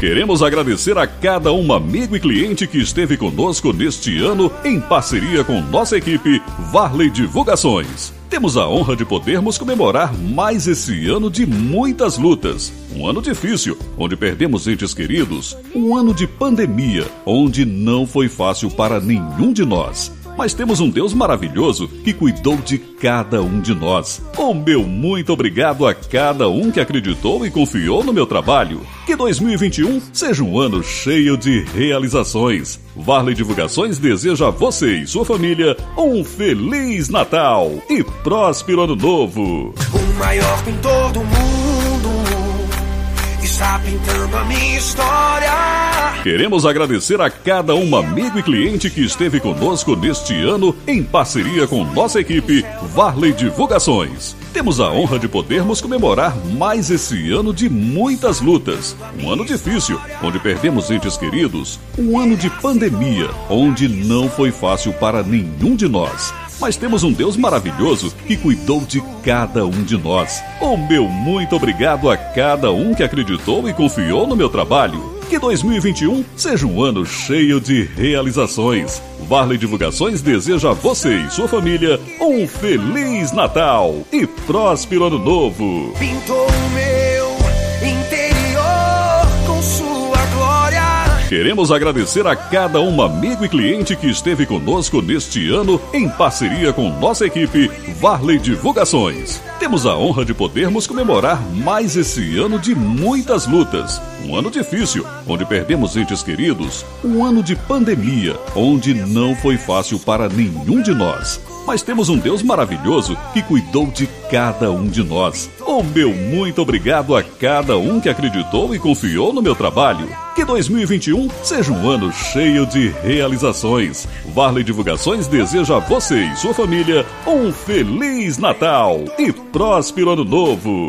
Queremos agradecer a cada um amigo e cliente que esteve conosco neste ano em parceria com nossa equipe Varley Divulgações. Temos a honra de podermos comemorar mais esse ano de muitas lutas. Um ano difícil, onde perdemos entes queridos. Um ano de pandemia, onde não foi fácil para nenhum de nós. Mas temos um Deus maravilhoso que cuidou de cada um de nós. O meu muito obrigado a cada um que acreditou e confiou no meu trabalho. Que 2021 seja um ano cheio de realizações. Varley Divulgações deseja a você e sua família um feliz Natal e próspero ano novo. O maior mundo está pintando a minha história. Queremos agradecer a cada um amigo e cliente que esteve conosco neste ano em parceria com nossa equipe Varley Divulgações. Temos a honra de podermos comemorar mais esse ano de muitas lutas. Um ano difícil, onde perdemos entes queridos. Um ano de pandemia, onde não foi fácil para nenhum de nós. Mas temos um Deus maravilhoso que cuidou de cada um de nós. O meu muito obrigado a cada um que acreditou e confiou no meu trabalho. Que 2021 seja um ano cheio de realizações. Varley Divulgações deseja a você e sua família um feliz Natal e próspero ano novo. Pintou o meu interior Queremos agradecer a cada um amigo e cliente que esteve conosco neste ano em parceria com nossa equipe Varley Divulgações. Temos a honra de podermos comemorar mais esse ano de muitas lutas. Um ano difícil, onde perdemos entes queridos. Um ano de pandemia, onde não foi fácil para nenhum de nós. Mas temos um Deus maravilhoso que cuidou de cada um de nós. O meu muito obrigado a cada um que acreditou e confiou no meu trabalho. Que 2021 seja um ano cheio de realizações. Varley Divulgações deseja a você e sua família um feliz Natal e próspero ano novo.